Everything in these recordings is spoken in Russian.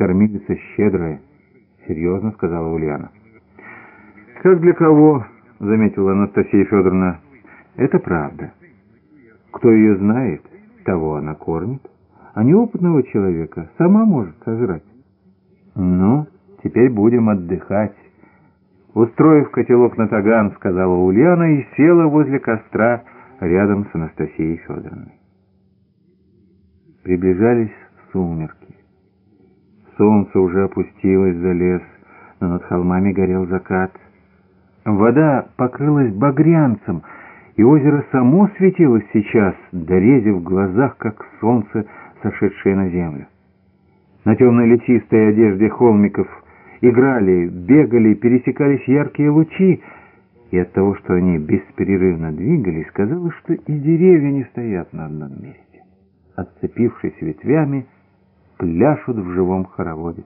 кормилица щедрая», — серьезно сказала Ульяна. «Как для кого?» — заметила Анастасия Федоровна. «Это правда. Кто ее знает, того она кормит, а неопытного человека сама может сожрать». «Ну, теперь будем отдыхать». Устроив котелок на таган, сказала Ульяна и села возле костра рядом с Анастасией Федоровной. Приближались сумерки. Солнце уже опустилось за лес, но над холмами горел закат. Вода покрылась багрянцем, и озеро само светилось сейчас, дорезив в глазах, как солнце, сошедшее на землю. На темной летистой одежде холмиков играли, бегали, пересекались яркие лучи, и от того, что они бесперерывно двигались, казалось, что и деревья не стоят на одном месте. Отцепившись ветвями, пляшут в живом хороводе.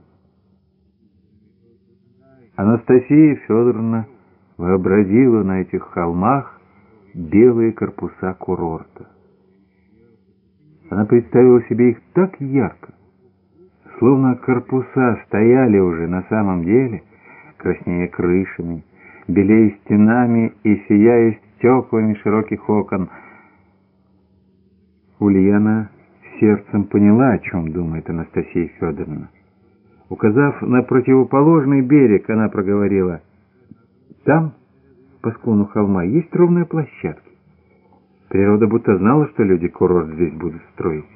Анастасия Федоровна вообразила на этих холмах белые корпуса курорта. Она представила себе их так ярко, словно корпуса стояли уже на самом деле, краснея крышами, белее стенами и сияя стеклами широких окон. Ульяна сердцем поняла, о чем думает Анастасия Федоровна. Указав на противоположный берег, она проговорила, «Там, по склону холма, есть ровная площадка. Природа будто знала, что люди курорт здесь будут строить».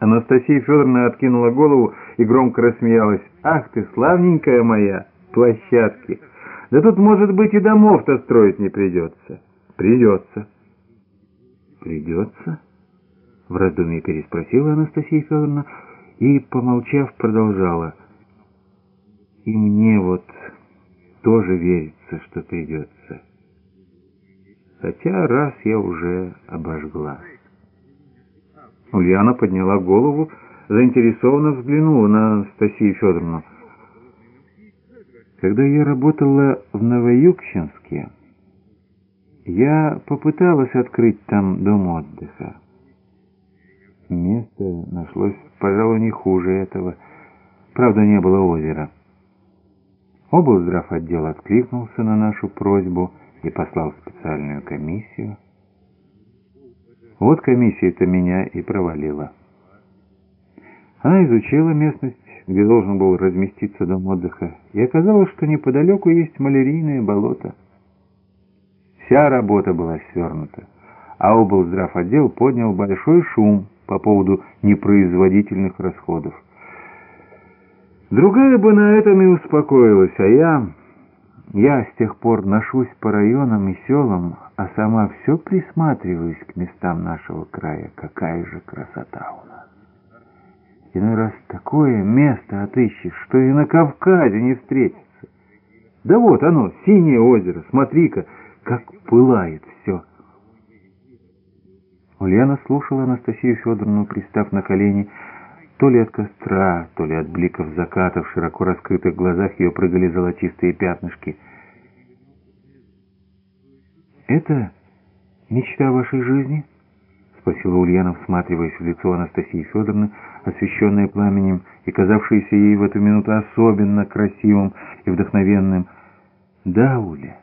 Анастасия Федоровна откинула голову и громко рассмеялась. «Ах ты, славненькая моя, площадки! Да тут, может быть, и домов-то строить не придется». «Придется». «Придется?» В раздумье переспросила Анастасия Федоровна и, помолчав, продолжала. «И мне вот тоже верится, что придется. Хотя раз я уже обожглась». Ульяна подняла голову, заинтересованно взглянула на Анастасию Федоровну. Когда я работала в Новоюкчинске, я попыталась открыть там дом отдыха. Место нашлось, пожалуй, не хуже этого. Правда, не было озера. Облздрав отдел откликнулся на нашу просьбу и послал специальную комиссию. Вот комиссия-то меня и провалила. Она изучила местность, где должен был разместиться дом отдыха, и оказалось, что неподалеку есть малярийное болото. Вся работа была свернута, а облздрав отдел поднял большой шум по поводу непроизводительных расходов. Другая бы на этом и успокоилась, а я... Я с тех пор ношусь по районам и селам, а сама все присматриваюсь к местам нашего края. Какая же красота у нас! Иной раз такое место отыщешь, что и на Кавказе не встретится. Да вот оно, синее озеро, смотри-ка, как пылает все. Ульяна слушала Анастасию Федоровну, пристав на колени. То ли от костра, то ли от бликов заката в широко раскрытых глазах ее прыгали золотистые пятнышки. «Это мечта вашей жизни?» — спросила Ульяна, всматриваясь в лицо Анастасии Федоровны, освещенное пламенем и казавшееся ей в эту минуту особенно красивым и вдохновенным. «Да, Уля,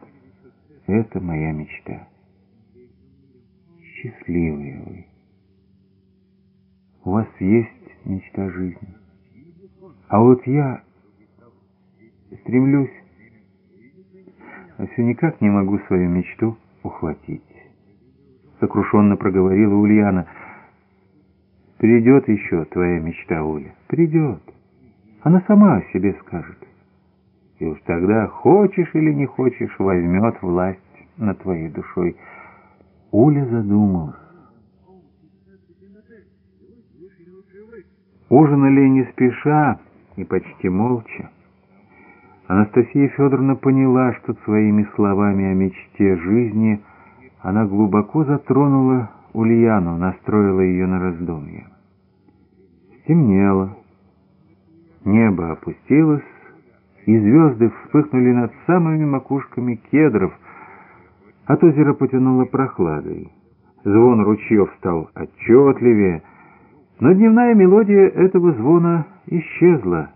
это моя мечта» счастливые вы. У вас есть мечта жизни. А вот я стремлюсь, а все никак не могу свою мечту ухватить. Сокрушенно проговорила Ульяна. Придет еще твоя мечта, Уля, придет. Она сама о себе скажет. И уж тогда, хочешь или не хочешь, возьмет власть над твоей душой. Оля задумалась. Ужинали не спеша и почти молча. Анастасия Федоровна поняла, что своими словами о мечте жизни она глубоко затронула Ульяну, настроила ее на раздумье. Стемнело, небо опустилось, и звезды вспыхнули над самыми макушками кедров — от озера потянуло прохладой. Звон ручьев стал отчетливее, но дневная мелодия этого звона исчезла